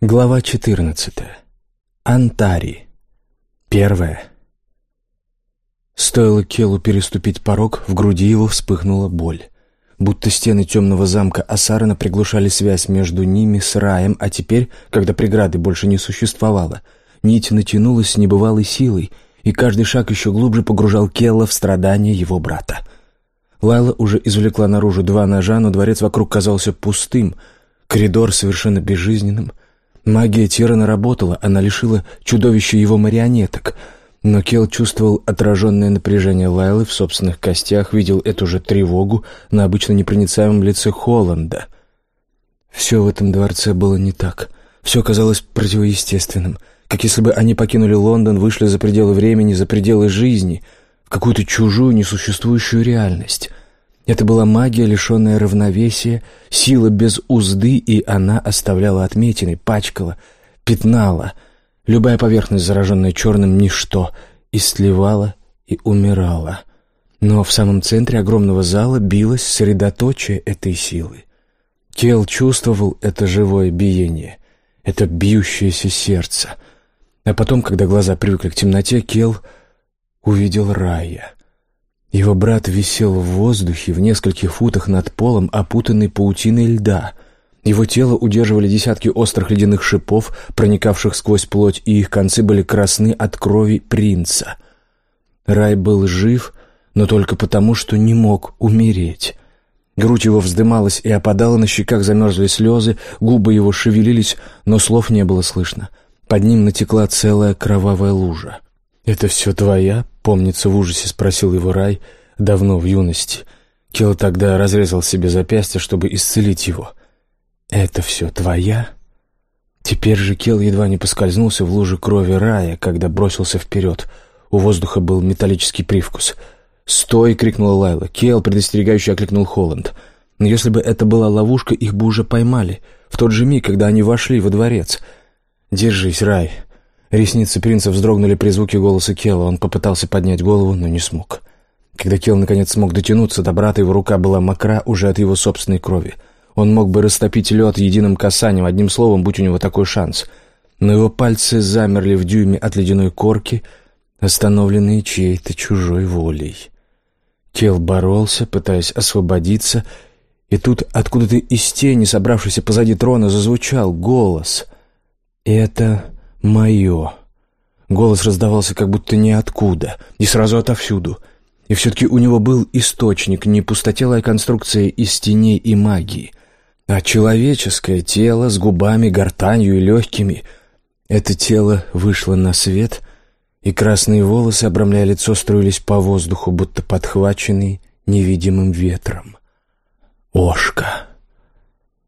Глава 14. Антари. Первая. Стоило Келу переступить порог, в груди его вспыхнула боль. Будто стены темного замка Асарана приглушали связь между ними с раем, а теперь, когда преграды больше не существовало, нить натянулась с небывалой силой, и каждый шаг еще глубже погружал Келла в страдания его брата. Лайла уже извлекла наружу два ножа, но дворец вокруг казался пустым, коридор совершенно безжизненным — Магия Тирана работала, она лишила чудовища его марионеток. Но Кел чувствовал отраженное напряжение Лайлы в собственных костях, видел эту же тревогу на обычно непроницаемом лице Холланда. Все в этом дворце было не так. Все казалось противоестественным, как если бы они покинули Лондон, вышли за пределы времени, за пределы жизни, в какую-то чужую, несуществующую реальность. Это была магия, лишенная равновесия, сила без узды, и она оставляла отметины, пачкала, пятнала. Любая поверхность, зараженная черным, ничто, и сливала, и умирала. Но в самом центре огромного зала билось средоточие этой силы. Кел чувствовал это живое биение, это бьющееся сердце. А потом, когда глаза привыкли к темноте, Кел увидел рая — его брат висел в воздухе в нескольких футах над полом, опутанный паутиной льда. Его тело удерживали десятки острых ледяных шипов, проникавших сквозь плоть, и их концы были красны от крови принца. Рай был жив, но только потому, что не мог умереть. Грудь его вздымалась и опадала, на щеках замерзли слезы, губы его шевелились, но слов не было слышно. Под ним натекла целая кровавая лужа. «Это все твоя?» — помнится в ужасе спросил его Рай давно в юности. Кел тогда разрезал себе запястье, чтобы исцелить его. «Это все твоя?» Теперь же Кел едва не поскользнулся в луже крови Рая, когда бросился вперед. У воздуха был металлический привкус. «Стой!» — крикнула Лайла. Кел предостерегающе окликнул Холланд. Но если бы это была ловушка, их бы уже поймали. В тот же миг, когда они вошли во дворец. «Держись, Рай!» Ресницы принца вздрогнули при звуке голоса Кела. Он попытался поднять голову, но не смог. Когда Кел наконец смог дотянуться до брата, его рука была мокра уже от его собственной крови. Он мог бы растопить лед единым касанием, одним словом, будь у него такой шанс. Но его пальцы замерли в дюйме от ледяной корки, остановленные чьей-то чужой волей. Кел боролся, пытаясь освободиться, и тут откуда-то из тени, собравшейся позади трона, зазвучал голос. «Это «Мое». Голос раздавался как будто ниоткуда, и сразу отовсюду. И все-таки у него был источник, не пустотелая конструкция из теней и магии, а человеческое тело с губами, гортанью и легкими. Это тело вышло на свет, и красные волосы, обрамляя лицо, струились по воздуху, будто подхваченные невидимым ветром. Ошка.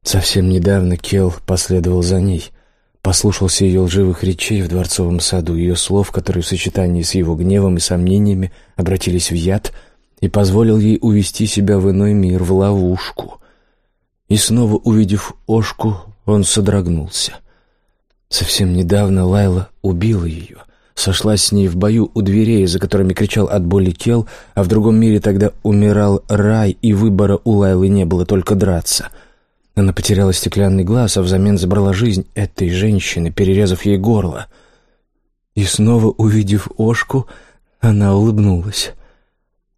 Совсем недавно Кел последовал за ней — Послушался ее лживых речей в дворцовом саду, ее слов, которые в сочетании с его гневом и сомнениями обратились в яд, и позволил ей увести себя в иной мир, в ловушку. И снова увидев Ошку, он содрогнулся. Совсем недавно Лайла убила ее, сошлась с ней в бою у дверей, за которыми кричал от боли Кел, а в другом мире тогда умирал рай, и выбора у Лайлы не было, только драться — она потеряла стеклянный глаз, а взамен забрала жизнь этой женщины, перерезав ей горло. И снова, увидев Ошку, она улыбнулась.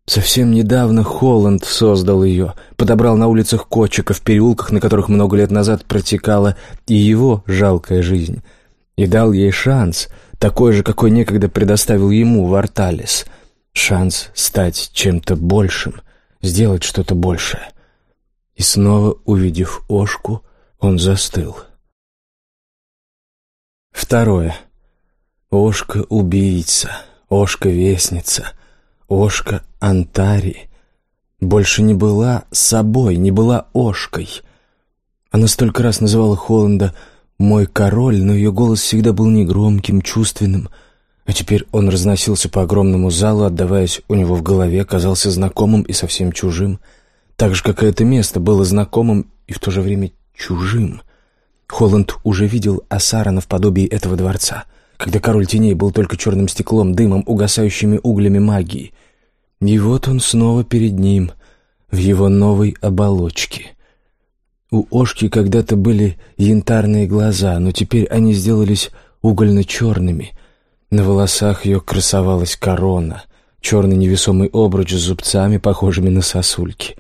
Совсем недавно Холланд создал ее, подобрал на улицах кочек, в переулках, на которых много лет назад протекала и его жалкая жизнь, и дал ей шанс, такой же, какой некогда предоставил ему Варталис. Шанс стать чем-то большим, сделать что-то большее. И снова, увидев Ошку, он застыл. Второе. Ошка-убийца, Ошка-вестница, Ошка-антари. Больше не была собой, не была Ошкой. Она столько раз называла Холланда «мой король», но ее голос всегда был негромким, чувственным, а теперь он разносился по огромному залу, отдаваясь у него в голове, казался знакомым и совсем чужим — так же, как и это место было знакомым и в то же время чужим. Холланд уже видел Асарана в подобии этого дворца, когда король теней был только черным стеклом, дымом, угасающими углями магии. И вот он снова перед ним, в его новой оболочке. У Ошки когда-то были янтарные глаза, но теперь они сделались угольно-черными. На волосах ее красовалась корона, черный невесомый обруч с зубцами, похожими на сосульки.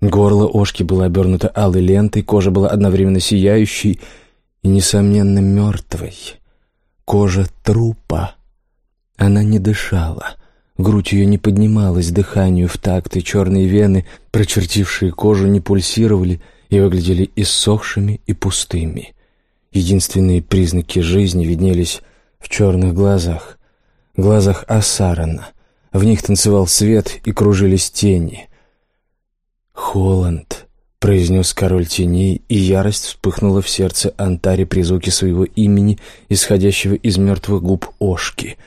Горло Ошки было обернуто алой лентой, кожа была одновременно сияющей и, несомненно, мертвой. Кожа трупа. Она не дышала. Грудь ее не поднималась дыханию в такт, и черные вены, прочертившие кожу, не пульсировали и выглядели иссохшими и пустыми. Единственные признаки жизни виднелись в черных глазах, глазах Асарана. В них танцевал свет и кружились тени. «Холланд», — произнес король теней, и ярость вспыхнула в сердце Антари при звуке своего имени, исходящего из мертвых губ Ошки.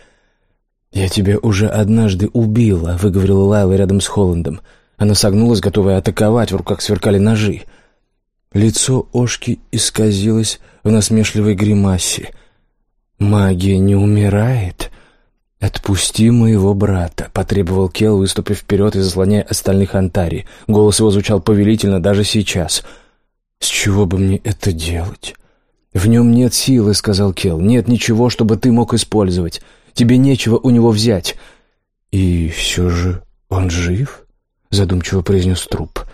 «Я тебя уже однажды убила», — выговорила Лайла рядом с Холландом. Она согнулась, готовая атаковать, в руках сверкали ножи. Лицо Ошки исказилось в насмешливой гримасе. «Магия не умирает?» «Отпусти моего брата», — потребовал Кел, выступив вперед и заслоняя остальных Антари. Голос его звучал повелительно даже сейчас. «С чего бы мне это делать?» «В нем нет силы», — сказал Кел. «Нет ничего, чтобы ты мог использовать. Тебе нечего у него взять». «И все же он жив?» — задумчиво произнес труп.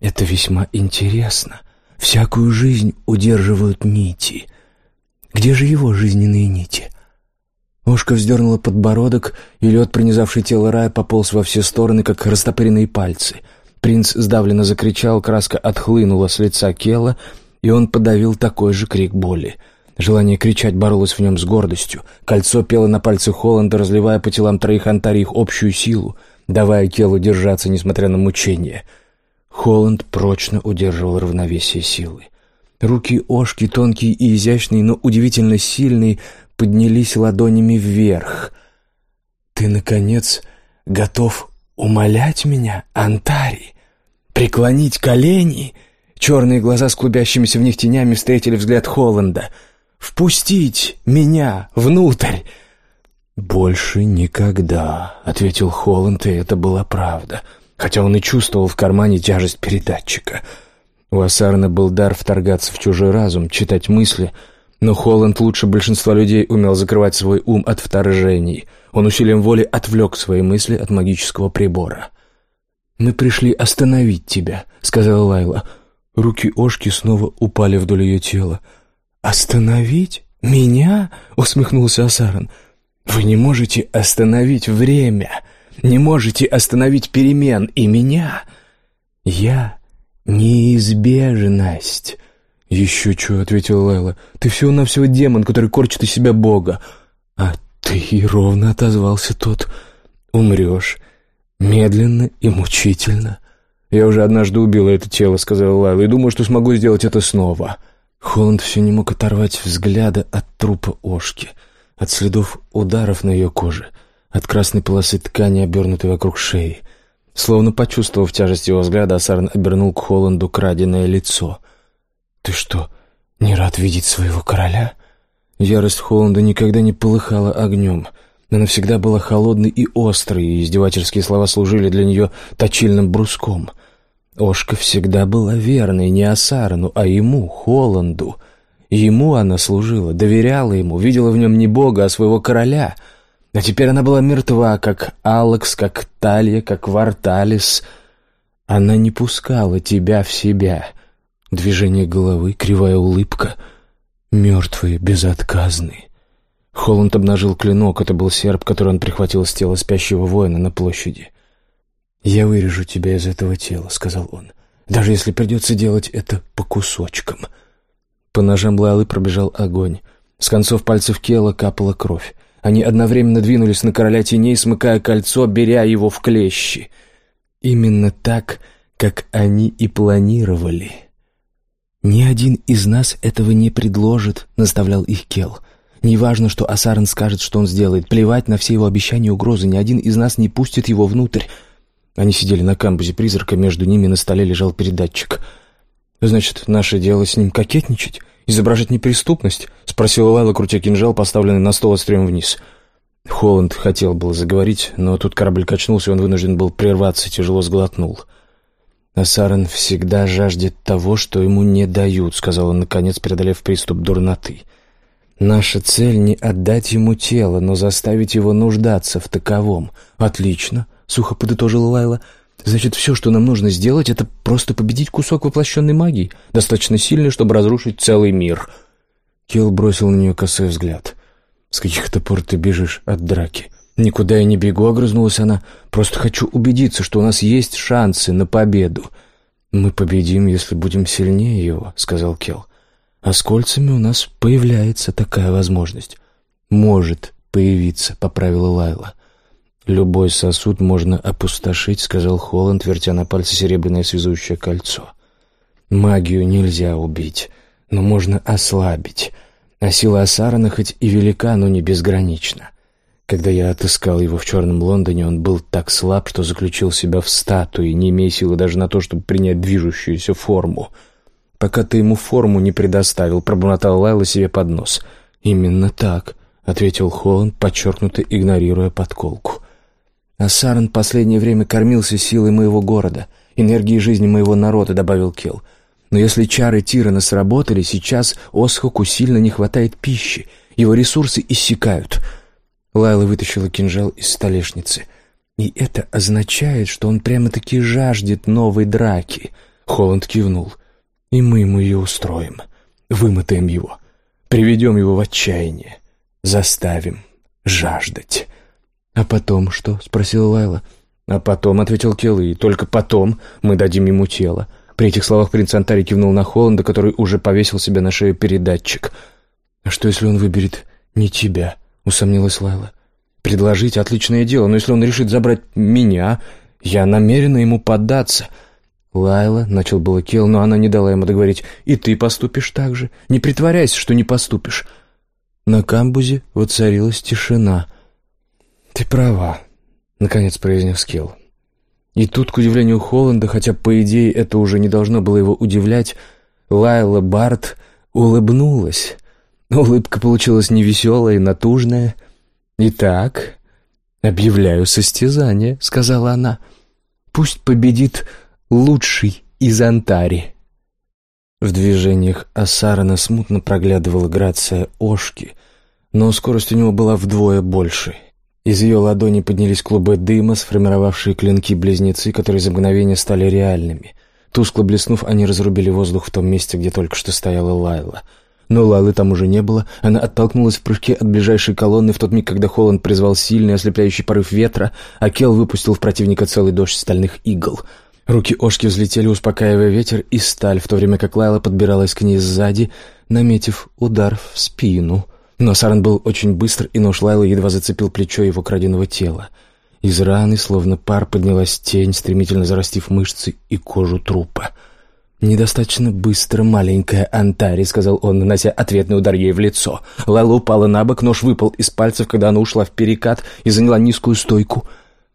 «Это весьма интересно. Всякую жизнь удерживают нити. Где же его жизненные нити?» Ушка вздернула подбородок, и лед, пронизавший тело рая, пополз во все стороны, как растопыренные пальцы. Принц сдавленно закричал, краска отхлынула с лица Кела, и он подавил такой же крик боли. Желание кричать боролось в нем с гордостью. Кольцо пело на пальце Холланда, разливая по телам троих антарий их общую силу, давая Келу держаться, несмотря на мучения. Холланд прочно удерживал равновесие силы. Руки Ошки, тонкие и изящные, но удивительно сильные, поднялись ладонями вверх. «Ты, наконец, готов умолять меня, Антари? Преклонить колени?» Черные глаза с клубящимися в них тенями встретили взгляд Холланда. «Впустить меня внутрь!» «Больше никогда», — ответил Холланд, и это была правда, хотя он и чувствовал в кармане тяжесть передатчика. У Асарна был дар вторгаться в чужой разум, читать мысли — но Холланд лучше большинства людей умел закрывать свой ум от вторжений. Он усилием воли отвлек свои мысли от магического прибора. «Мы пришли остановить тебя», — сказала Лайла. Руки Ошки снова упали вдоль ее тела. «Остановить? Меня?» — усмехнулся Асаран. «Вы не можете остановить время, не можете остановить перемен и меня. Я — неизбежность». «Еще что?» — ответила Лайла. «Ты всего-навсего демон, который корчит из себя Бога». «А ты ровно отозвался тот. Умрешь. Медленно и мучительно». «Я уже однажды убила это тело», — сказала Лайла, «и думаю, что смогу сделать это снова». Холланд все не мог оторвать взгляда от трупа Ошки, от следов ударов на ее коже, от красной полосы ткани, обернутой вокруг шеи. Словно почувствовав тяжесть его взгляда, Асарн обернул к Холланду краденое лицо — «Ты что, не рад видеть своего короля?» Ярость Холланда никогда не полыхала огнем. Она всегда была холодной и острой, и издевательские слова служили для нее точильным бруском. Ошка всегда была верной не Асарану, а ему, Холланду. Ему она служила, доверяла ему, видела в нем не бога, а своего короля. А теперь она была мертва, как Алекс, как Талья, как Варталис. Она не пускала тебя в себя, Движение головы, кривая улыбка. Мертвые, безотказные. Холланд обнажил клинок. Это был серп, который он прихватил с тела спящего воина на площади. «Я вырежу тебя из этого тела», — сказал он. «Даже если придется делать это по кусочкам». По ножам Лайлы пробежал огонь. С концов пальцев Кела капала кровь. Они одновременно двинулись на короля теней, смыкая кольцо, беря его в клещи. Именно так, как они и планировали. «Ни один из нас этого не предложит», — наставлял их Кел. «Неважно, что Асарен скажет, что он сделает. Плевать на все его обещания и угрозы. Ни один из нас не пустит его внутрь». Они сидели на камбузе призрака, между ними на столе лежал передатчик. «Значит, наше дело с ним кокетничать? Изображать неприступность?» — спросила Лайла, крутя кинжал, поставленный на стол острием вниз. Холланд хотел было заговорить, но тут корабль качнулся, и он вынужден был прерваться, тяжело сглотнул. «Асаран всегда жаждет того, что ему не дают», — сказал он, наконец, преодолев приступ дурноты. «Наша цель — не отдать ему тело, но заставить его нуждаться в таковом». «Отлично», — сухо подытожила Лайла. «Значит, все, что нам нужно сделать, это просто победить кусок воплощенной магии, достаточно сильный, чтобы разрушить целый мир». Килл бросил на нее косой взгляд. «С каких-то пор ты бежишь от драки?» «Никуда я не бегу», — огрызнулась она. «Просто хочу убедиться, что у нас есть шансы на победу». «Мы победим, если будем сильнее его», — сказал Кел. «А с кольцами у нас появляется такая возможность». «Может появиться», — поправила Лайла. «Любой сосуд можно опустошить», — сказал Холланд, вертя на пальце серебряное связующее кольцо. «Магию нельзя убить, но можно ослабить, а сила Асарана хоть и велика, но не безгранична. Когда я отыскал его в Черном Лондоне, он был так слаб, что заключил себя в статуи, не имея силы даже на то, чтобы принять движущуюся форму. «Пока ты ему форму не предоставил», — пробормотал Лайла себе под нос. «Именно так», — ответил Холланд, подчеркнуто игнорируя подколку. «А Саран последнее время кормился силой моего города, энергией жизни моего народа», — добавил Келл. «Но если чары Тирана сработали, сейчас Осхоку сильно не хватает пищи, его ресурсы иссякают». Лайла вытащила кинжал из столешницы. «И это означает, что он прямо-таки жаждет новой драки». Холланд кивнул. «И мы ему ее устроим. Вымотаем его. Приведем его в отчаяние. Заставим жаждать». «А потом что?» — спросила Лайла. «А потом», — ответил Келли, — «и только потом мы дадим ему тело». При этих словах принц Антари кивнул на Холланда, который уже повесил себе на шею передатчик. «А что, если он выберет не тебя?» Усомнилась Лайла. «Предложить — отличное дело, но если он решит забрать меня, я намерена ему поддаться». «Лайла», — начал было Кел, но она не дала ему договорить, «и ты поступишь так же. Не притворяйся, что не поступишь». На камбузе воцарилась тишина. «Ты права», — наконец произнес Кел. И тут, к удивлению Холланда, хотя, по идее, это уже не должно было его удивлять, Лайла Барт улыбнулась. Улыбка получилась невеселая и натужная. «Итак, объявляю состязание», — сказала она. «Пусть победит лучший из Антари». В движениях Асарана смутно проглядывала грация Ошки, но скорость у него была вдвое больше. Из ее ладони поднялись клубы дыма, сформировавшие клинки-близнецы, которые за мгновение стали реальными. Тускло блеснув, они разрубили воздух в том месте, где только что стояла Лайла — но Лалы там уже не было. Она оттолкнулась в прыжке от ближайшей колонны в тот миг, когда Холланд призвал сильный ослепляющий порыв ветра, а Кел выпустил в противника целый дождь стальных игл. Руки Ошки взлетели, успокаивая ветер и сталь, в то время как Лайла подбиралась к ней сзади, наметив удар в спину. Но Саран был очень быстр, и нож Лайлы едва зацепил плечо его краденого тела. Из раны, словно пар, поднялась тень, стремительно зарастив мышцы и кожу трупа. «Недостаточно быстро, маленькая Антари», — сказал он, нанося ответный удар ей в лицо. Лайла упала на бок, нож выпал из пальцев, когда она ушла в перекат и заняла низкую стойку.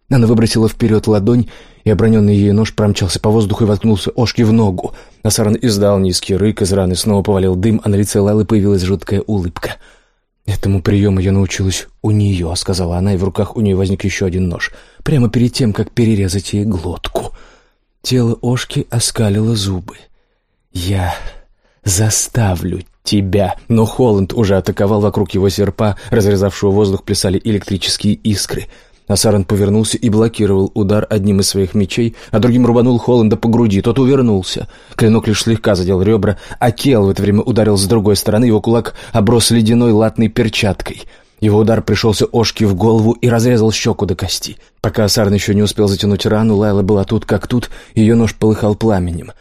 Она выбросила вперед ладонь, и оброненный ей нож промчался по воздуху и воткнулся Ошки в ногу. Насаран издал низкий рык, из раны снова повалил дым, а на лице Лайлы появилась жуткая улыбка. «Этому приему я научилась у нее», — сказала она, и в руках у нее возник еще один нож, прямо перед тем, как перерезать ей глотку. Тело Ошки оскалило зубы. «Я заставлю тебя!» Но Холланд уже атаковал вокруг его серпа, разрезавшего воздух, плясали электрические искры. Асаран повернулся и блокировал удар одним из своих мечей, а другим рубанул Холланда по груди. Тот увернулся. Клинок лишь слегка задел ребра, а Кел в это время ударил с другой стороны. Его кулак оброс ледяной латной перчаткой — его удар пришелся Ошке в голову и разрезал щеку до кости. Пока Сарн еще не успел затянуть рану, Лайла была тут как тут, ее нож полыхал пламенем.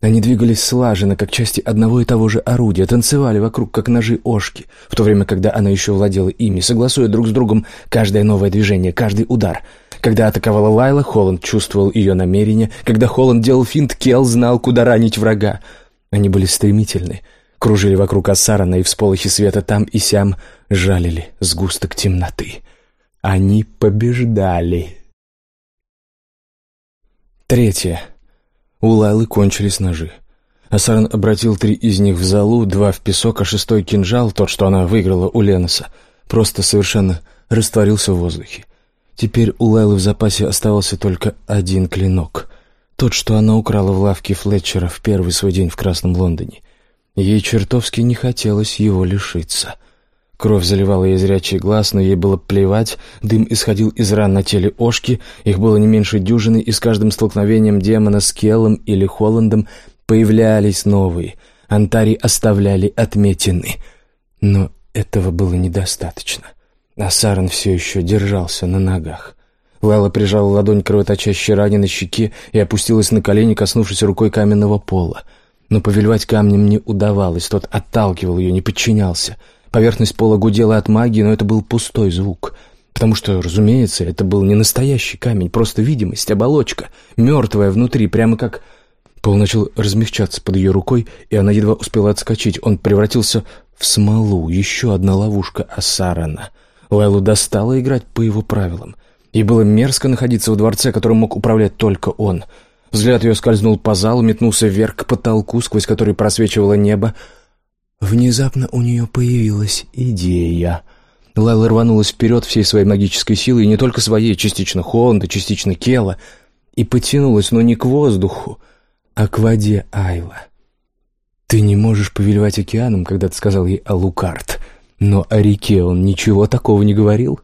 Они двигались слаженно, как части одного и того же орудия, танцевали вокруг, как ножи Ошки, в то время, когда она еще владела ими, согласуя друг с другом каждое новое движение, каждый удар. Когда атаковала Лайла, Холланд чувствовал ее намерение. Когда Холланд делал финт, Келл знал, куда ранить врага. Они были стремительны, кружили вокруг Ассарана и в сполохе света там и сям жалили сгусток темноты. Они побеждали. Третье. У Лайлы кончились ножи. Асаран обратил три из них в залу, два в песок, а шестой кинжал, тот, что она выиграла у Леноса, просто совершенно растворился в воздухе. Теперь у Лайлы в запасе оставался только один клинок — тот, что она украла в лавке Флетчера в первый свой день в Красном Лондоне. Ей чертовски не хотелось его лишиться. Кровь заливала ей зрячий глаз, но ей было плевать. Дым исходил из ран на теле Ошки, их было не меньше дюжины, и с каждым столкновением демона с Келлом или Холландом появлялись новые. Антари оставляли отметины. Но этого было недостаточно. А Саран все еще держался на ногах. Лайла прижала ладонь к кровоточащей ране на щеке и опустилась на колени, коснувшись рукой каменного пола. Но повелевать камнем не удавалось, тот отталкивал ее, не подчинялся. Поверхность пола гудела от магии, но это был пустой звук. Потому что, разумеется, это был не настоящий камень, просто видимость, оболочка, мертвая внутри, прямо как... Пол начал размягчаться под ее рукой, и она едва успела отскочить. Он превратился в смолу, еще одна ловушка Асарана. Лайлу достала играть по его правилам. И было мерзко находиться в дворце, которым мог управлять только он. Взгляд ее скользнул по залу, метнулся вверх к потолку, сквозь который просвечивало небо. Внезапно у нее появилась идея. Лайла рванулась вперед всей своей магической силой, не только своей, частично Хонда, частично Кела, и потянулась, но не к воздуху, а к воде Айла. «Ты не можешь повелевать океаном», когда ты сказал ей о Лукард, но о реке он ничего такого не говорил.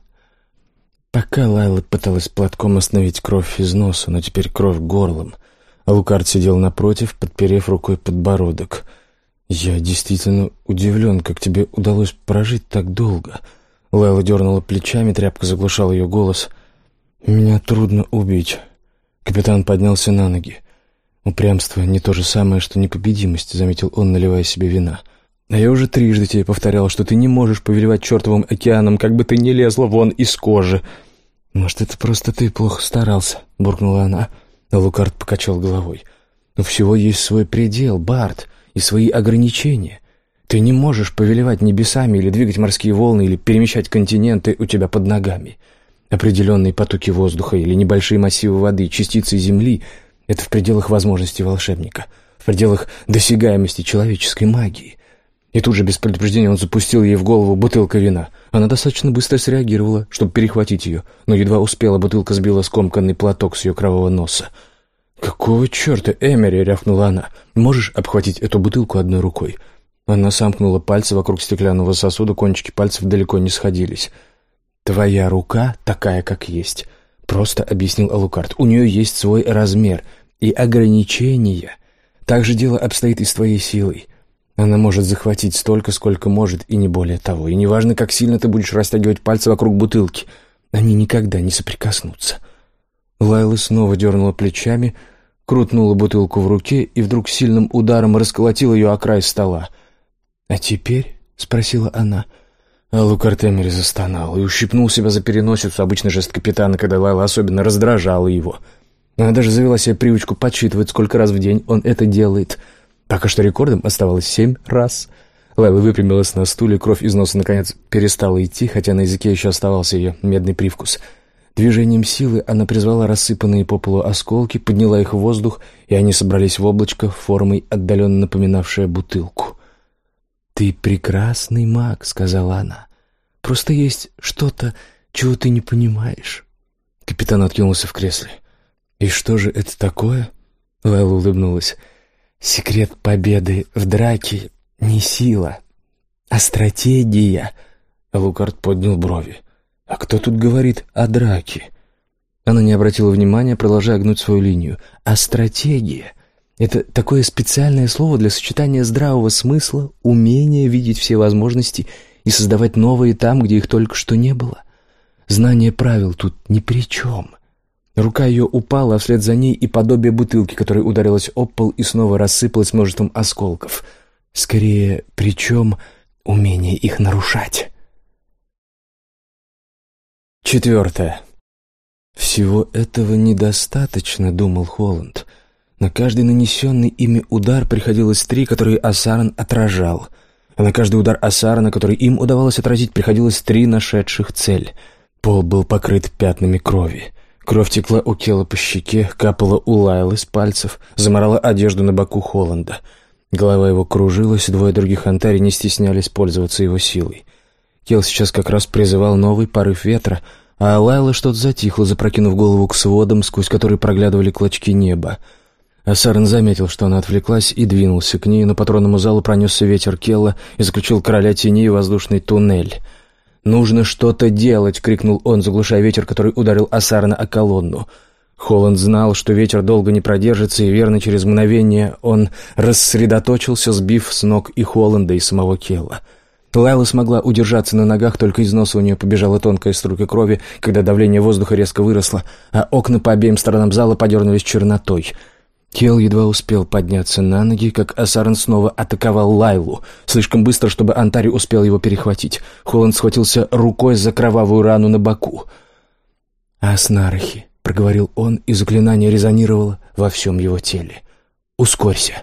Пока Лайла пыталась платком остановить кровь из носа, но теперь кровь горлом, а Лукард сидел напротив, подперев рукой подбородок. «Я действительно удивлен, как тебе удалось прожить так долго». Лайла дернула плечами, тряпка заглушала ее голос. «Меня трудно убить». Капитан поднялся на ноги. «Упрямство не то же самое, что непобедимость», — заметил он, наливая себе вина. «А я уже трижды тебе повторял, что ты не можешь повелевать чертовым океаном, как бы ты ни лезла вон из кожи. «Может, это просто ты плохо старался?» — буркнула она. Лукард покачал головой. «У всего есть свой предел, Барт, и свои ограничения. Ты не можешь повелевать небесами или двигать морские волны или перемещать континенты у тебя под ногами. Определенные потоки воздуха или небольшие массивы воды, частицы земли — это в пределах возможностей волшебника, в пределах досягаемости человеческой магии. И тут же без предупреждения он запустил ей в голову бутылка вина. Она достаточно быстро среагировала, чтобы перехватить ее, но едва успела, бутылка сбила скомканный платок с ее кровавого носа. «Какого черта, Эмери?» — рявкнула она. «Можешь обхватить эту бутылку одной рукой?» Она сомкнула пальцы вокруг стеклянного сосуда, кончики пальцев далеко не сходились. «Твоя рука такая, как есть», — просто объяснил Алукард. «У нее есть свой размер и ограничения. Так же дело обстоит и с твоей силой. Она может захватить столько, сколько может, и не более того. И неважно, как сильно ты будешь растягивать пальцы вокруг бутылки, они никогда не соприкоснутся. Лайла снова дернула плечами, крутнула бутылку в руке и вдруг сильным ударом расколотила ее о край стола. «А теперь?» — спросила она. А Лукард Эмери застонал и ущипнул себя за переносицу, обычный жест капитана, когда Лайла особенно раздражала его. Она даже завела себе привычку подсчитывать, сколько раз в день он это делает — Пока что рекордом оставалось семь раз. Лайла выпрямилась на стуле, кровь из носа наконец перестала идти, хотя на языке еще оставался ее медный привкус. Движением силы она призвала рассыпанные по полу осколки, подняла их в воздух, и они собрались в облачко формой, отдаленно напоминавшее бутылку. «Ты прекрасный маг», — сказала она. «Просто есть что-то, чего ты не понимаешь». Капитан откинулся в кресле. «И что же это такое?» Лайла улыбнулась. Секрет победы в драке не сила, а стратегия. Лукард поднял брови. А кто тут говорит о драке? Она не обратила внимания, продолжая гнуть свою линию. А стратегия — это такое специальное слово для сочетания здравого смысла, умения видеть все возможности и создавать новые там, где их только что не было. Знание правил тут ни при чем. Рука ее упала, а вслед за ней и подобие бутылки, которая ударилась об пол и снова рассыпалась множеством осколков. Скорее, причем умение их нарушать. Четвертое. «Всего этого недостаточно», — думал Холланд. На каждый нанесенный ими удар приходилось три, которые Асаран отражал. А на каждый удар Асарана, который им удавалось отразить, приходилось три нашедших цель. Пол был покрыт пятнами крови. Кровь текла у Кела по щеке, капала у Лайлы с пальцев, заморала одежду на боку Холланда. Голова его кружилась, двое других антари не стеснялись пользоваться его силой. Кел сейчас как раз призывал новый порыв ветра, а Лайла что-то затихла, запрокинув голову к сводам, сквозь которые проглядывали клочки неба. Асарен заметил, что она отвлеклась, и двинулся к ней, но по тронному залу пронесся ветер Келла и заключил короля теней воздушный туннель. «Нужно что-то делать!» — крикнул он, заглушая ветер, который ударил Асарена о колонну. Холланд знал, что ветер долго не продержится, и верно через мгновение он рассредоточился, сбив с ног и Холланда, и самого Келла. Лайла смогла удержаться на ногах, только из носа у нее побежала тонкая струйка крови, когда давление воздуха резко выросло, а окна по обеим сторонам зала подернулись чернотой — Кел едва успел подняться на ноги, как Асарен снова атаковал Лайлу, слишком быстро, чтобы Антари успел его перехватить. Холланд схватился рукой за кровавую рану на боку. «Аснарахи», — проговорил он, и заклинание резонировало во всем его теле. «Ускорься».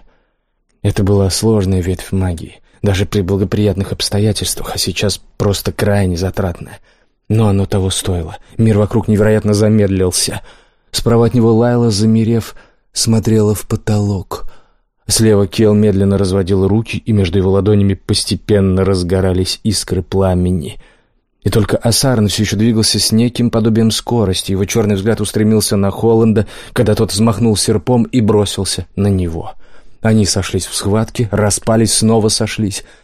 Это была сложная ветвь магии, даже при благоприятных обстоятельствах, а сейчас просто крайне затратная. Но оно того стоило. Мир вокруг невероятно замедлился. Справа от него Лайла, замерев, — смотрела в потолок. Слева Кел медленно разводил руки, и между его ладонями постепенно разгорались искры пламени. И только Асарн все еще двигался с неким подобием скорости. Его черный взгляд устремился на Холланда, когда тот взмахнул серпом и бросился на него. Они сошлись в схватке, распались, снова сошлись —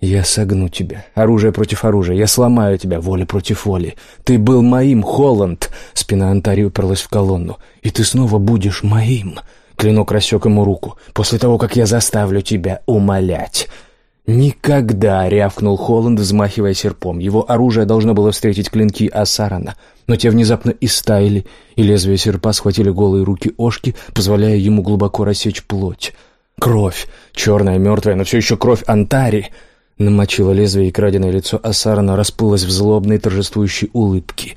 «Я согну тебя. Оружие против оружия. Я сломаю тебя. Воля против воли. Ты был моим, Холланд!» Спина Антари уперлась в колонну. «И ты снова будешь моим!» Клинок рассек ему руку. «После того, как я заставлю тебя умолять!» «Никогда!» — рявкнул Холланд, взмахивая серпом. Его оружие должно было встретить клинки Асарана, но те внезапно истаяли, и лезвие серпа схватили голые руки Ошки, позволяя ему глубоко рассечь плоть. Кровь! Черная, мертвая, но все еще кровь Антари! Намочило лезвие, и краденое лицо Асарана расплылось в злобной торжествующей улыбке.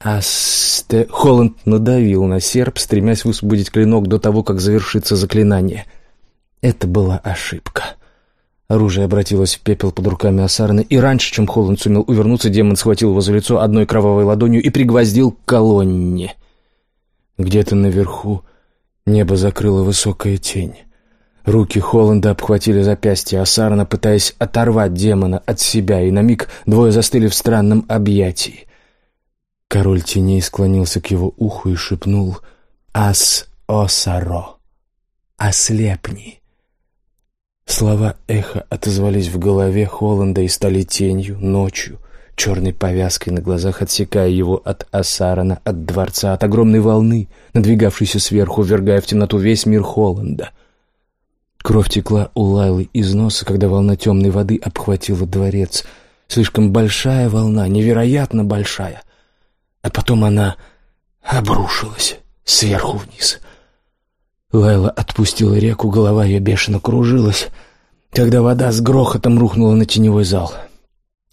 Асте... Холланд надавил на серп, стремясь высвободить клинок до того, как завершится заклинание. Это была ошибка. Оружие обратилось в пепел под руками Асарана, и раньше, чем Холланд сумел увернуться, демон схватил его за лицо одной кровавой ладонью и пригвоздил к колонне. Где-то наверху небо закрыла высокая тень. Руки Холланда обхватили запястье Асарна, пытаясь оторвать демона от себя, и на миг двое застыли в странном объятии. Король теней склонился к его уху и шепнул «Ас-Осаро! Ослепни!» Слова эхо отозвались в голове Холланда и стали тенью, ночью, черной повязкой на глазах, отсекая его от Асарана, от дворца, от огромной волны, надвигавшейся сверху, ввергая в темноту весь мир Холланда — Кровь текла у Лайлы из носа, когда волна темной воды обхватила дворец. Слишком большая волна, невероятно большая. А потом она обрушилась сверху вниз. Лайла отпустила реку, голова ее бешено кружилась, когда вода с грохотом рухнула на теневой зал.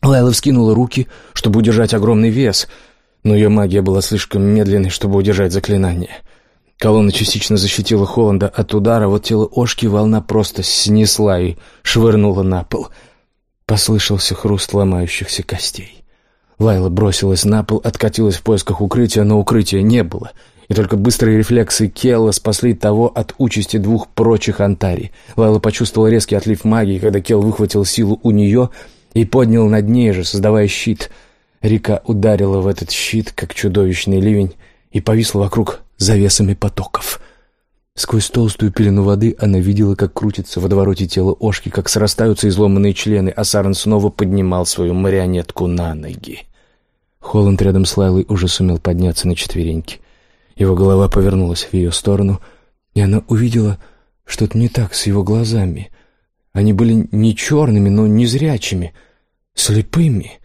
Лайла вскинула руки, чтобы удержать огромный вес, но ее магия была слишком медленной, чтобы удержать заклинание — Колонна частично защитила Холланда от удара, вот тело Ошки волна просто снесла и швырнула на пол. Послышался хруст ломающихся костей. Лайла бросилась на пол, откатилась в поисках укрытия, но укрытия не было, и только быстрые рефлексы Келла спасли того от участи двух прочих антарий. Лайла почувствовала резкий отлив магии, когда Келл выхватил силу у нее и поднял над ней же, создавая щит. Река ударила в этот щит, как чудовищный ливень, и повисла вокруг завесами потоков. Сквозь толстую пелену воды она видела, как крутится в водовороте тело Ошки, как срастаются изломанные члены, а Сарен снова поднимал свою марионетку на ноги. Холланд рядом с Лайлой уже сумел подняться на четвереньки. Его голова повернулась в ее сторону, и она увидела что-то не так с его глазами. Они были не черными, но не зрячими, слепыми.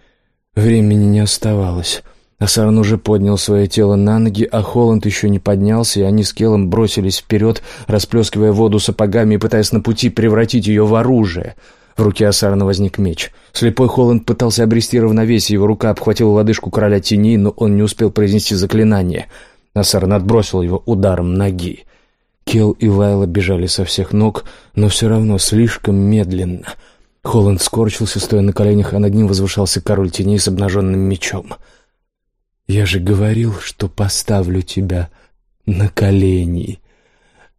Времени не оставалось. Асарн уже поднял свое тело на ноги, а Холланд еще не поднялся, и они с Келлом бросились вперед, расплескивая воду сапогами и пытаясь на пути превратить ее в оружие. В руке Асарна возник меч. Слепой Холланд пытался обрести равновесие, его рука обхватила лодыжку короля теней, но он не успел произнести заклинание. Асарн отбросил его ударом ноги. Кел и Лайла бежали со всех ног, но все равно слишком медленно. Холланд скорчился, стоя на коленях, а над ним возвышался король теней с обнаженным мечом — «Я же говорил, что поставлю тебя на колени».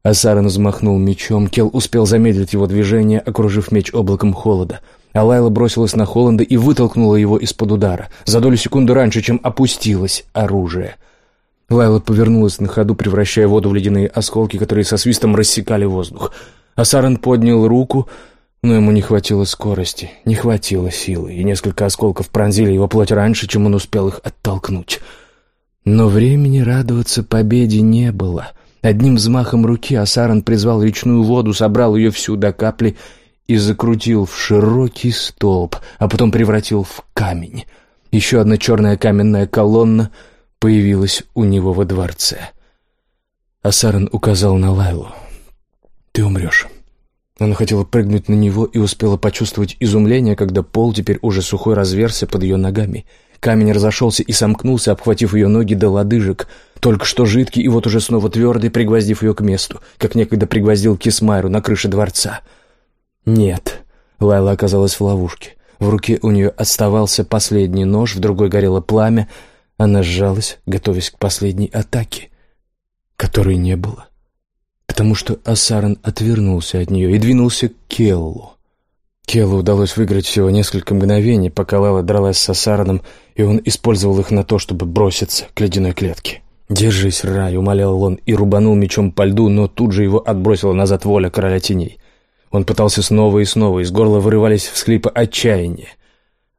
Асаран взмахнул мечом, Кел успел замедлить его движение, окружив меч облаком холода. А Лайла бросилась на Холланда и вытолкнула его из-под удара, за долю секунды раньше, чем опустилось оружие. Лайла повернулась на ходу, превращая воду в ледяные осколки, которые со свистом рассекали воздух. А Саран поднял руку, но ему не хватило скорости, не хватило силы, и несколько осколков пронзили его плоть раньше, чем он успел их оттолкнуть. Но времени радоваться победе не было. Одним взмахом руки Асаран призвал речную воду, собрал ее всю до капли и закрутил в широкий столб, а потом превратил в камень. Еще одна черная каменная колонна появилась у него во дворце. Асаран указал на Лайлу. «Ты умрешь». Она хотела прыгнуть на него и успела почувствовать изумление, когда пол теперь уже сухой разверся под ее ногами. Камень разошелся и сомкнулся, обхватив ее ноги до лодыжек. Только что жидкий и вот уже снова твердый, пригвоздив ее к месту, как некогда пригвоздил Кисмайру на крыше дворца. «Нет». Лайла оказалась в ловушке. В руке у нее оставался последний нож, в другой горело пламя. Она сжалась, готовясь к последней атаке, которой не было потому что Асаран отвернулся от нее и двинулся к Келлу. Келлу удалось выиграть всего несколько мгновений, пока Лала дралась с Асараном, и он использовал их на то, чтобы броситься к ледяной клетке. «Держись, Рай!» — умолял он и рубанул мечом по льду, но тут же его отбросила назад воля короля теней. Он пытался снова и снова, из горла вырывались всхлипы отчаяния.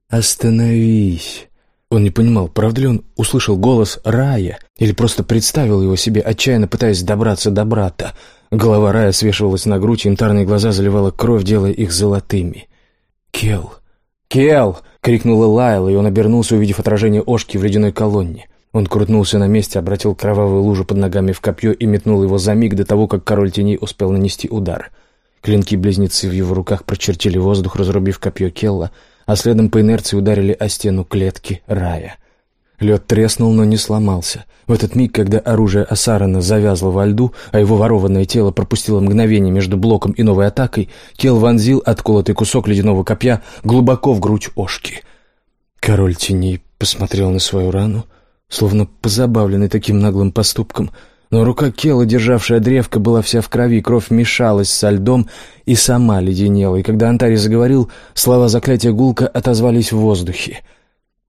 «Остановись!» Он не понимал, правда ли он услышал голос Рая или просто представил его себе, отчаянно пытаясь добраться до брата. Голова Рая свешивалась на грудь, янтарные глаза заливала кровь, делая их золотыми. «Кел! Кел!» — крикнула Лайла, и он обернулся, увидев отражение Ошки в ледяной колонне. Он крутнулся на месте, обратил кровавую лужу под ногами в копье и метнул его за миг до того, как король теней успел нанести удар. Клинки-близнецы в его руках прочертили воздух, разрубив копье Келла — а следом по инерции ударили о стену клетки рая. Лед треснул, но не сломался. В этот миг, когда оружие Асарана завязло во льду, а его ворованное тело пропустило мгновение между блоком и новой атакой, Кел вонзил отколотый кусок ледяного копья глубоко в грудь Ошки. Король теней посмотрел на свою рану, словно позабавленный таким наглым поступком — но рука Кела, державшая древко, была вся в крови, кровь мешалась со льдом и сама леденела, и когда Антарий заговорил, слова заклятия гулка отозвались в воздухе.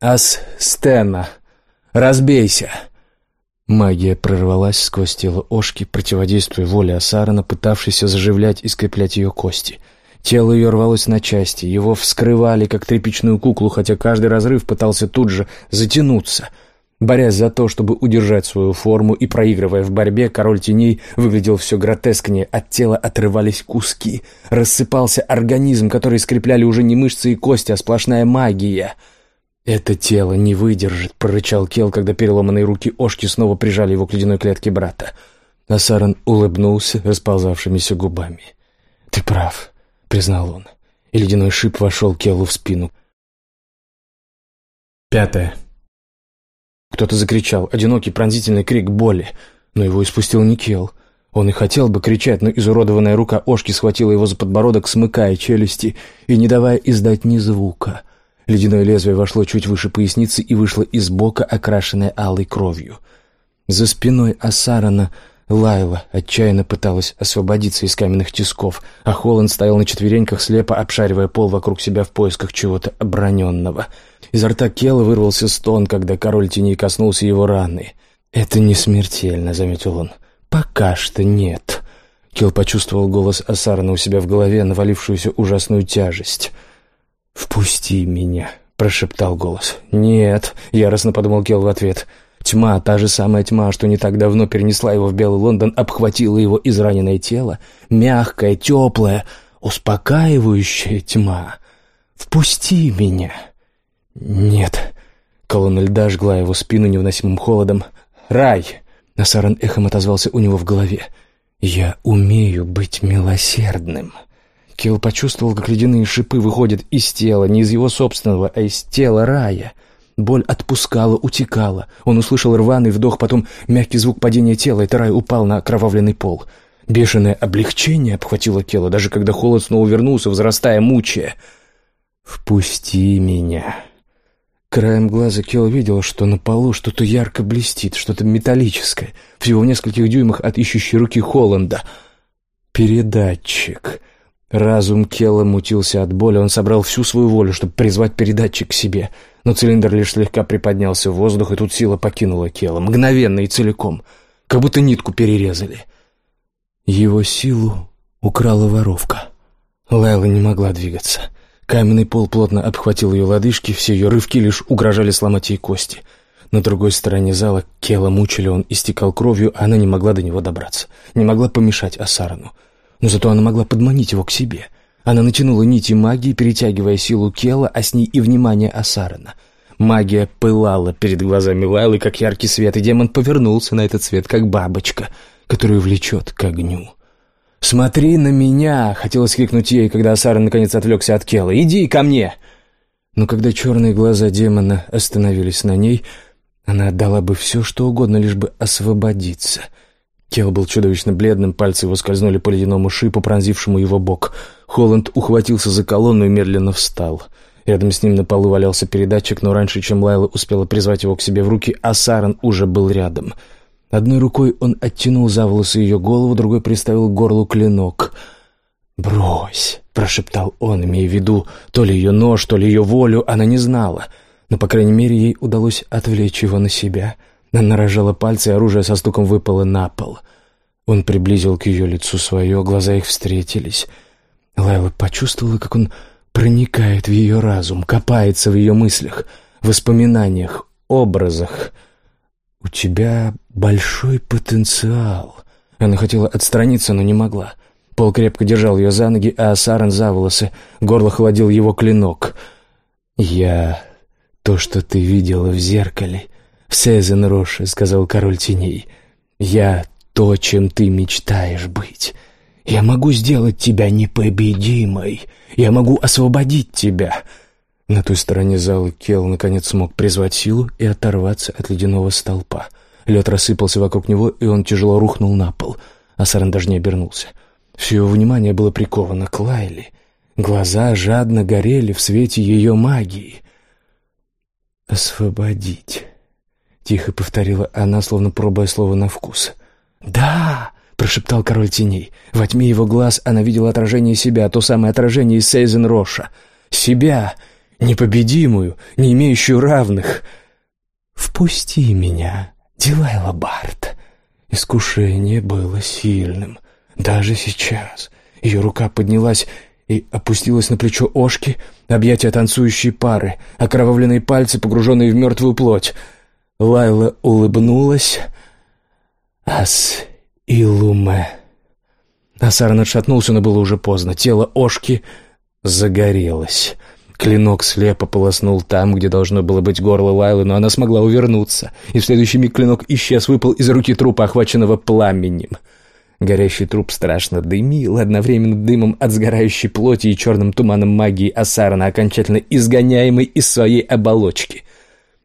«Ас Стена! Разбейся!» Магия прорвалась сквозь тело Ошки, противодействуя воле Асарана, пытавшейся заживлять и скреплять ее кости. Тело ее рвалось на части, его вскрывали, как тряпичную куклу, хотя каждый разрыв пытался тут же затянуться — Борясь за то, чтобы удержать свою форму и проигрывая в борьбе, король теней выглядел все гротескнее, от тела отрывались куски. Рассыпался организм, который скрепляли уже не мышцы и кости, а сплошная магия. «Это тело не выдержит», — прорычал Кел, когда переломанные руки Ошки снова прижали его к ледяной клетке брата. Асаран улыбнулся расползавшимися губами. «Ты прав», — признал он, и ледяной шип вошел Келу в спину. Пятое. Кто-то закричал, одинокий пронзительный крик боли, но его испустил не Кел. Он и хотел бы кричать, но изуродованная рука Ошки схватила его за подбородок, смыкая челюсти и не давая издать ни звука. Ледяное лезвие вошло чуть выше поясницы и вышло из бока, окрашенное алой кровью. За спиной Асарана Лайла отчаянно пыталась освободиться из каменных тисков, а Холланд стоял на четвереньках, слепо обшаривая пол вокруг себя в поисках чего-то оброненного — Изо рта Кела вырвался стон, когда король теней коснулся его раны. «Это не смертельно», — заметил он. «Пока что нет». Кел почувствовал голос Асарна у себя в голове, навалившуюся ужасную тяжесть. «Впусти меня», — прошептал голос. «Нет», — яростно подумал Кел в ответ. Тьма, та же самая тьма, что не так давно перенесла его в Белый Лондон, обхватила его израненное тело. Мягкая, теплая, успокаивающая тьма. «Впусти меня». «Нет». Колонна льда жгла его спину невыносимым холодом. «Рай!» Насаран эхом отозвался у него в голове. «Я умею быть милосердным». Кел почувствовал, как ледяные шипы выходят из тела, не из его собственного, а из тела рая. Боль отпускала, утекала. Он услышал рваный вдох, потом мягкий звук падения тела, и рай упал на окровавленный пол. Бешеное облегчение обхватило тело, даже когда холод снова вернулся, возрастая мучая. «Впусти меня», Краем глаза Кел видел, что на полу что-то ярко блестит, что-то металлическое, всего в нескольких дюймах от ищущей руки Холланда. Передатчик. Разум Кела мутился от боли, он собрал всю свою волю, чтобы призвать передатчик к себе. но цилиндр лишь слегка приподнялся в воздух, и тут сила покинула Кела, мгновенно и целиком, как будто нитку перерезали. Его силу украла воровка. Лайла не могла двигаться. Каменный пол плотно обхватил ее лодыжки, все ее рывки лишь угрожали сломать ей кости. На другой стороне зала Кела мучили, он истекал кровью, а она не могла до него добраться. Не могла помешать Асарану. Но зато она могла подманить его к себе. Она натянула нити магии, перетягивая силу Кела, а с ней и внимание Асарана. Магия пылала перед глазами Лайлы, как яркий свет, и демон повернулся на этот свет, как бабочка, которую влечет к огню. «Смотри на меня!» — хотелось крикнуть ей, когда Асаран наконец отвлекся от Кела. «Иди ко мне!» Но когда черные глаза демона остановились на ней, она отдала бы все, что угодно, лишь бы освободиться — Тело был чудовищно бледным, пальцы его скользнули по ледяному шипу, пронзившему его бок. Холланд ухватился за колонну и медленно встал. Рядом с ним на полу валялся передатчик, но раньше, чем Лайла успела призвать его к себе в руки, Асаран уже был рядом. Одной рукой он оттянул за волосы ее голову, другой приставил к горлу клинок. «Брось!» — прошептал он, имея в виду то ли ее нож, то ли ее волю, она не знала. Но, по крайней мере, ей удалось отвлечь его на себя — она рожала пальцы, и оружие со стуком выпало на пол. Он приблизил к ее лицу свое, глаза их встретились. Лайла почувствовала, как он проникает в ее разум, копается в ее мыслях, воспоминаниях, образах. «У тебя большой потенциал». Она хотела отстраниться, но не могла. Пол крепко держал ее за ноги, а Саран за волосы. Горло холодил его клинок. «Я... то, что ты видела в зеркале, «Сезен Роши», — сказал король теней, — «я то, чем ты мечтаешь быть. Я могу сделать тебя непобедимой. Я могу освободить тебя». На той стороне зала Кел наконец смог призвать силу и оторваться от ледяного столпа. Лед рассыпался вокруг него, и он тяжело рухнул на пол. А Саран даже не обернулся. Все его внимание было приковано к Лайле. Глаза жадно горели в свете ее магии. «Освободить». — тихо повторила она, словно пробуя слово на вкус. «Да!» — прошептал король теней. Во тьме его глаз она видела отражение себя, то самое отражение из Сейзен Роша. Себя, непобедимую, не имеющую равных. «Впусти меня, Дилайла Барт!» Искушение было сильным. Даже сейчас. Ее рука поднялась и опустилась на плечо Ошки, объятия танцующей пары, окровавленные пальцы, погруженные в мертвую плоть — Лайла улыбнулась. «Ас Илуме». Асаран отшатнулся, но было уже поздно. Тело Ошки загорелось. Клинок слепо полоснул там, где должно было быть горло Лайлы, но она смогла увернуться, и в следующий миг клинок исчез, выпал из руки трупа, охваченного пламенем. Горящий труп страшно дымил, одновременно дымом от сгорающей плоти и черным туманом магии Асарана, окончательно изгоняемой из своей оболочки.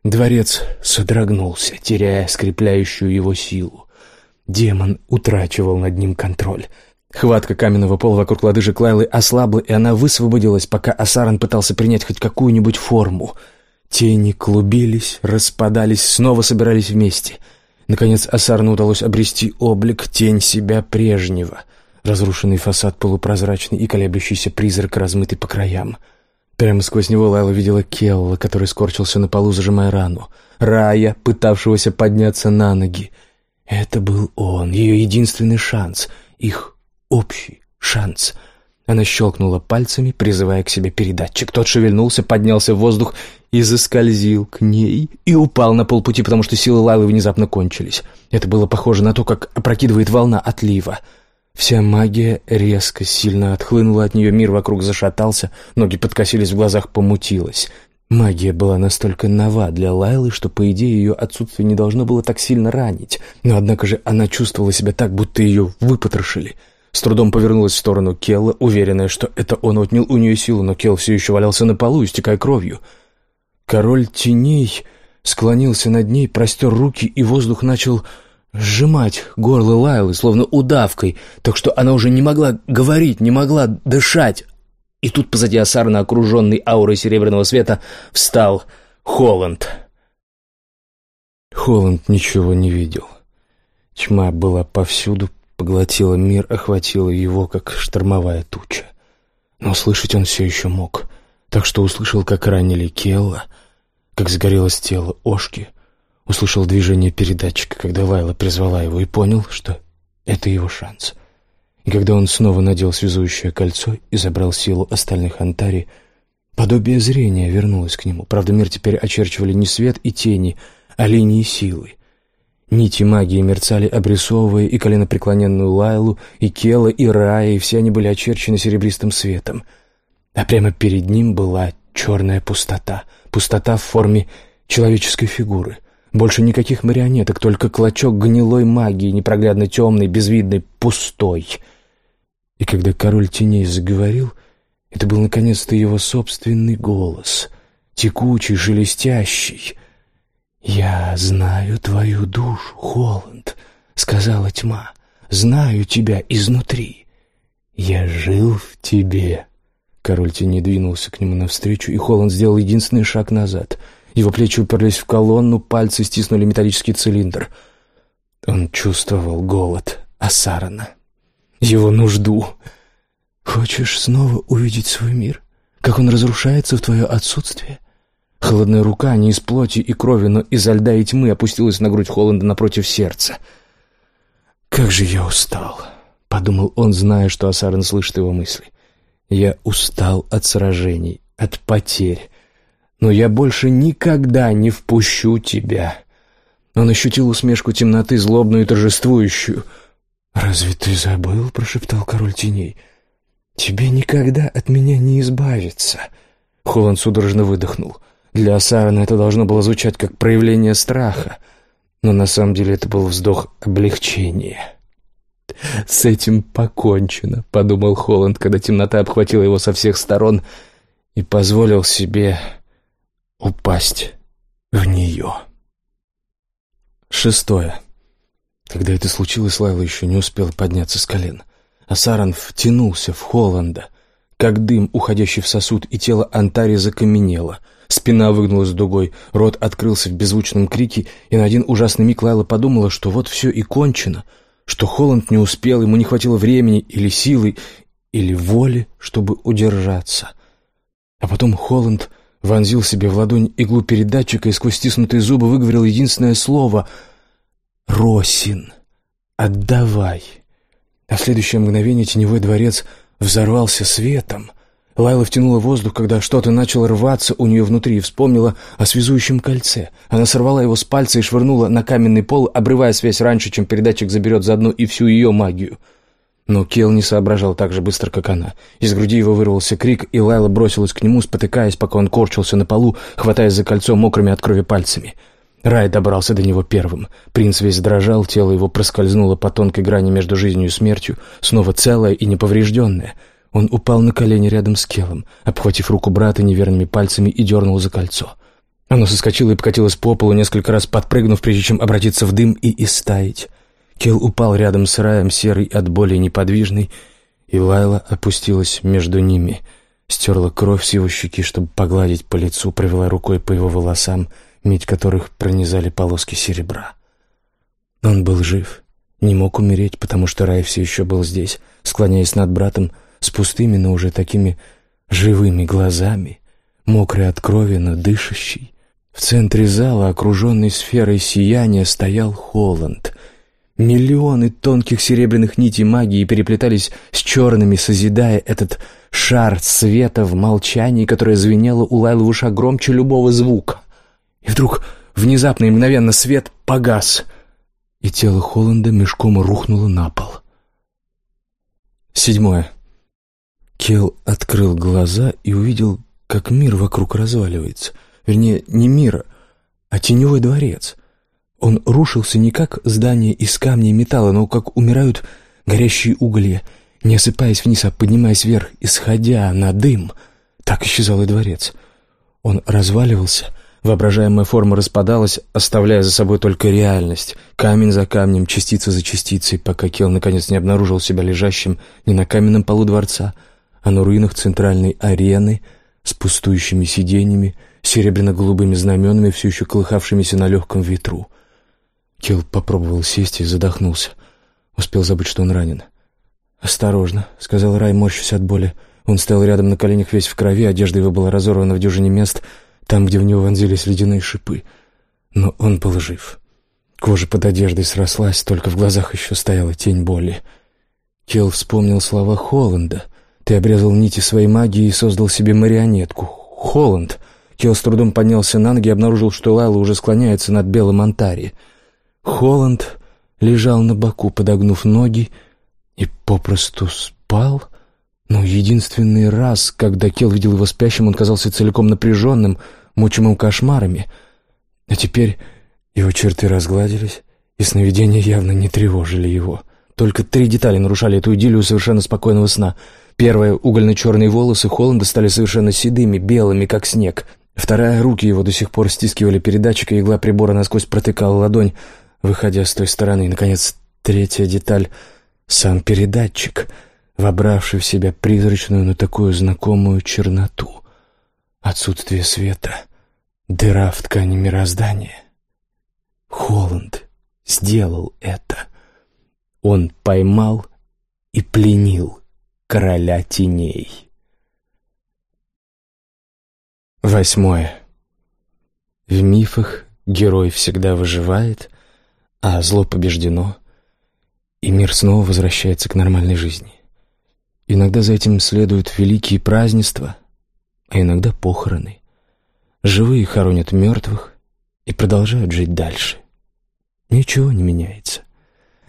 Дворец содрогнулся, теряя скрепляющую его силу. Демон утрачивал над ним контроль. Хватка каменного пола вокруг лодыжек Лайлы ослабла, и она высвободилась, пока Асаран пытался принять хоть какую-нибудь форму. Тени клубились, распадались, снова собирались вместе. Наконец Асарану удалось обрести облик, тень себя прежнего. Разрушенный фасад полупрозрачный и колеблющийся призрак, размытый по краям — Прямо сквозь него Лайла видела Келла, который скорчился на полу, зажимая рану. Рая, пытавшегося подняться на ноги. Это был он, ее единственный шанс, их общий шанс. Она щелкнула пальцами, призывая к себе передатчик. Тот шевельнулся, поднялся в воздух и заскользил к ней, и упал на полпути, потому что силы Лайлы внезапно кончились. Это было похоже на то, как опрокидывает волна отлива. Вся магия резко, сильно отхлынула от нее, мир вокруг зашатался, ноги подкосились, в глазах помутилось. Магия была настолько нова для Лайлы, что, по идее, ее отсутствие не должно было так сильно ранить. Но, однако же, она чувствовала себя так, будто ее выпотрошили. С трудом повернулась в сторону Келла, уверенная, что это он отнял у нее силу, но Келл все еще валялся на полу, истекая кровью. Король теней склонился над ней, простер руки, и воздух начал сжимать горло Лайлы, словно удавкой, так что она уже не могла говорить, не могла дышать. И тут позади Асарна, окруженный аурой серебряного света, встал Холланд. Холланд ничего не видел. Тьма была повсюду, поглотила мир, охватила его, как штормовая туча. Но слышать он все еще мог, так что услышал, как ранили Келла, как сгорелось тело Ошки, услышал движение передатчика, когда Лайла призвала его, и понял, что это его шанс. И когда он снова надел связующее кольцо и забрал силу остальных Антари, подобие зрения вернулось к нему. Правда, мир теперь очерчивали не свет и тени, а линии силы. Нити магии мерцали, обрисовывая и коленопреклоненную Лайлу, и Кела, и Рая, и все они были очерчены серебристым светом. А прямо перед ним была черная пустота, пустота в форме человеческой фигуры — больше никаких марионеток, только клочок гнилой магии, непроглядно темный, безвидный, пустой. И когда король теней заговорил, это был наконец-то его собственный голос, текучий, шелестящий. «Я знаю твою душу, Холланд», — сказала тьма, — «знаю тебя изнутри. Я жил в тебе». Король теней двинулся к нему навстречу, и Холланд сделал единственный шаг назад — его плечи уперлись в колонну, пальцы стиснули металлический цилиндр. Он чувствовал голод Асарана, его нужду. «Хочешь снова увидеть свой мир? Как он разрушается в твое отсутствие?» Холодная рука не из плоти и крови, но изо льда и тьмы опустилась на грудь Холланда напротив сердца. «Как же я устал!» — подумал он, зная, что Асаран слышит его мысли. «Я устал от сражений, от потерь, но я больше никогда не впущу тебя». Он ощутил усмешку темноты, злобную и торжествующую. «Разве ты забыл?» — прошептал король теней. «Тебе никогда от меня не избавиться». Холланд судорожно выдохнул. Для Асарана это должно было звучать как проявление страха, но на самом деле это был вздох облегчения. «С этим покончено», — подумал Холланд, когда темнота обхватила его со всех сторон и позволил себе упасть в нее. Шестое. Когда это случилось, Лайла еще не успела подняться с колен. А Саран втянулся в Холланда, как дым, уходящий в сосуд, и тело Антари закаменело. Спина выгнулась дугой, рот открылся в беззвучном крике, и на один ужасный миг Лайла подумала, что вот все и кончено, что Холланд не успел, ему не хватило времени или силы, или воли, чтобы удержаться. А потом Холланд вонзил себе в ладонь иглу передатчика и сквозь стиснутые зубы выговорил единственное слово «Росин, отдавай». А в следующее мгновение теневой дворец взорвался светом. Лайла втянула воздух, когда что-то начало рваться у нее внутри и вспомнила о связующем кольце. Она сорвала его с пальца и швырнула на каменный пол, обрывая связь раньше, чем передатчик заберет заодно и всю ее магию. Но Кел не соображал так же быстро, как она. Из груди его вырвался крик, и Лайла бросилась к нему, спотыкаясь, пока он корчился на полу, хватаясь за кольцо мокрыми от крови пальцами. Рай добрался до него первым. Принц весь дрожал, тело его проскользнуло по тонкой грани между жизнью и смертью, снова целое и неповрежденное. Он упал на колени рядом с Келом, обхватив руку брата неверными пальцами и дернул за кольцо. Оно соскочило и покатилось по полу, несколько раз подпрыгнув, прежде чем обратиться в дым и истаять. Кел упал рядом с раем, серый от боли неподвижный, и Лайла опустилась между ними, стерла кровь с его щеки, чтобы погладить по лицу, провела рукой по его волосам, медь которых пронизали полоски серебра. Он был жив, не мог умереть, потому что рай все еще был здесь, склоняясь над братом, с пустыми, но уже такими живыми глазами, мокрый от крови, но дышащий. В центре зала, окруженный сферой сияния, стоял Холланд — Миллионы тонких серебряных нитей магии переплетались с черными, созидая этот шар света в молчании, которое звенело у Лайлы в ушах громче любого звука. И вдруг внезапно и мгновенно свет погас, и тело Холланда мешком рухнуло на пол. Седьмое. Кел открыл глаза и увидел, как мир вокруг разваливается. Вернее, не мир, а теневой дворец — он рушился не как здание из камня и металла, но как умирают горящие угли, не осыпаясь вниз, а поднимаясь вверх, исходя на дым. Так исчезал и дворец. Он разваливался, воображаемая форма распадалась, оставляя за собой только реальность, камень за камнем, частица за частицей, пока Кел наконец не обнаружил себя лежащим не на каменном полу дворца, а на руинах центральной арены с пустующими сиденьями, серебряно-голубыми знаменами, все еще колыхавшимися на легком ветру. Килл попробовал сесть и задохнулся. Успел забыть, что он ранен. «Осторожно», — сказал Рай, морщась от боли. Он стоял рядом на коленях весь в крови, одежда его была разорвана в дюжине мест. Там, где в него вонзились ледяные шипы. Но он был жив. Кожа под одеждой срослась, только в глазах еще стояла тень боли. Келл вспомнил слова Холланда. «Ты обрезал нити своей магии и создал себе марионетку. Холланд!» Келл с трудом поднялся на ноги и обнаружил, что Лайла уже склоняется над белым антари. Холланд лежал на боку, подогнув ноги, и попросту спал. Но единственный раз, когда Келл видел его спящим, он казался целиком напряженным, мучимым кошмарами. А теперь его черты разгладились, и сновидения явно не тревожили его. Только три детали нарушали эту идиллию совершенно спокойного сна. Первое — угольно-черные волосы Холланда стали совершенно седыми, белыми, как снег. Вторая — руки его до сих пор стискивали передатчик, и игла прибора насквозь протыкала ладонь, выходя с той стороны. И, наконец, третья деталь — сам передатчик, вобравший в себя призрачную, но такую знакомую черноту. Отсутствие света, дыра в ткани мироздания. Холланд сделал это. Он поймал и пленил короля теней. Восьмое. В мифах герой всегда выживает, а зло побеждено, и мир снова возвращается к нормальной жизни. Иногда за этим следуют великие празднества, а иногда похороны. Живые хоронят мертвых и продолжают жить дальше. Ничего не меняется.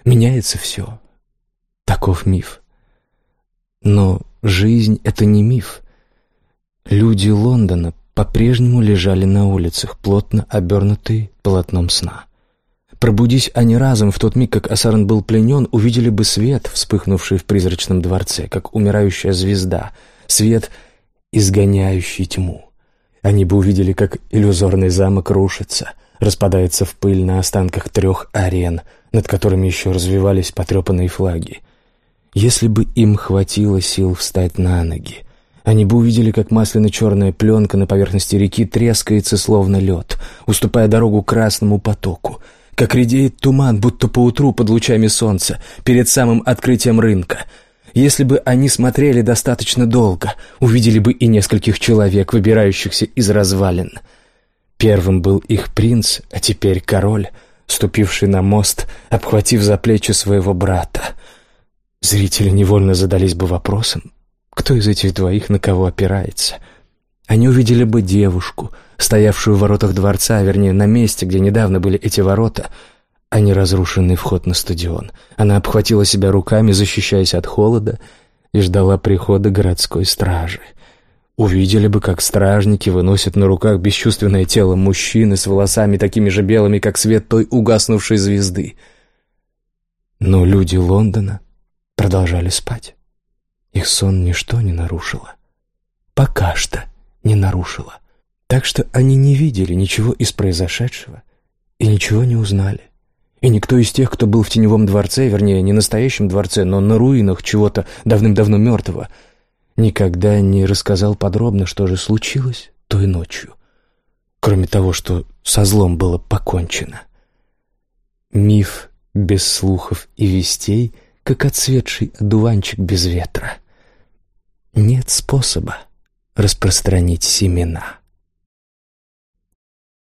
Меняется все. Таков миф. Но жизнь — это не миф. Люди Лондона по-прежнему лежали на улицах, плотно обернутые полотном сна. Пробудись они разом в тот миг, как Асаран был пленен, увидели бы свет, вспыхнувший в призрачном дворце, как умирающая звезда, свет, изгоняющий тьму. Они бы увидели, как иллюзорный замок рушится, распадается в пыль на останках трех арен, над которыми еще развивались потрепанные флаги. Если бы им хватило сил встать на ноги, они бы увидели, как масляно-черная пленка на поверхности реки трескается, словно лед, уступая дорогу красному потоку, как редеет туман, будто поутру под лучами солнца, перед самым открытием рынка. Если бы они смотрели достаточно долго, увидели бы и нескольких человек, выбирающихся из развалин — Первым был их принц, а теперь король, ступивший на мост, обхватив за плечи своего брата. Зрители невольно задались бы вопросом, кто из этих двоих на кого опирается. Они увидели бы девушку, стоявшую в воротах дворца, а вернее, на месте, где недавно были эти ворота, а не разрушенный вход на стадион. Она обхватила себя руками, защищаясь от холода, и ждала прихода городской стражи — Увидели бы, как стражники выносят на руках бесчувственное тело мужчины с волосами такими же белыми, как свет той угаснувшей звезды. Но люди Лондона продолжали спать. Их сон ничто не нарушило. Пока что не нарушило. Так что они не видели ничего из произошедшего и ничего не узнали. И никто из тех, кто был в теневом дворце, вернее, не настоящем дворце, но на руинах чего-то давным-давно мертвого — никогда не рассказал подробно, что же случилось той ночью, кроме того, что со злом было покончено. Миф без слухов и вестей, как отцветший одуванчик без ветра. Нет способа распространить семена.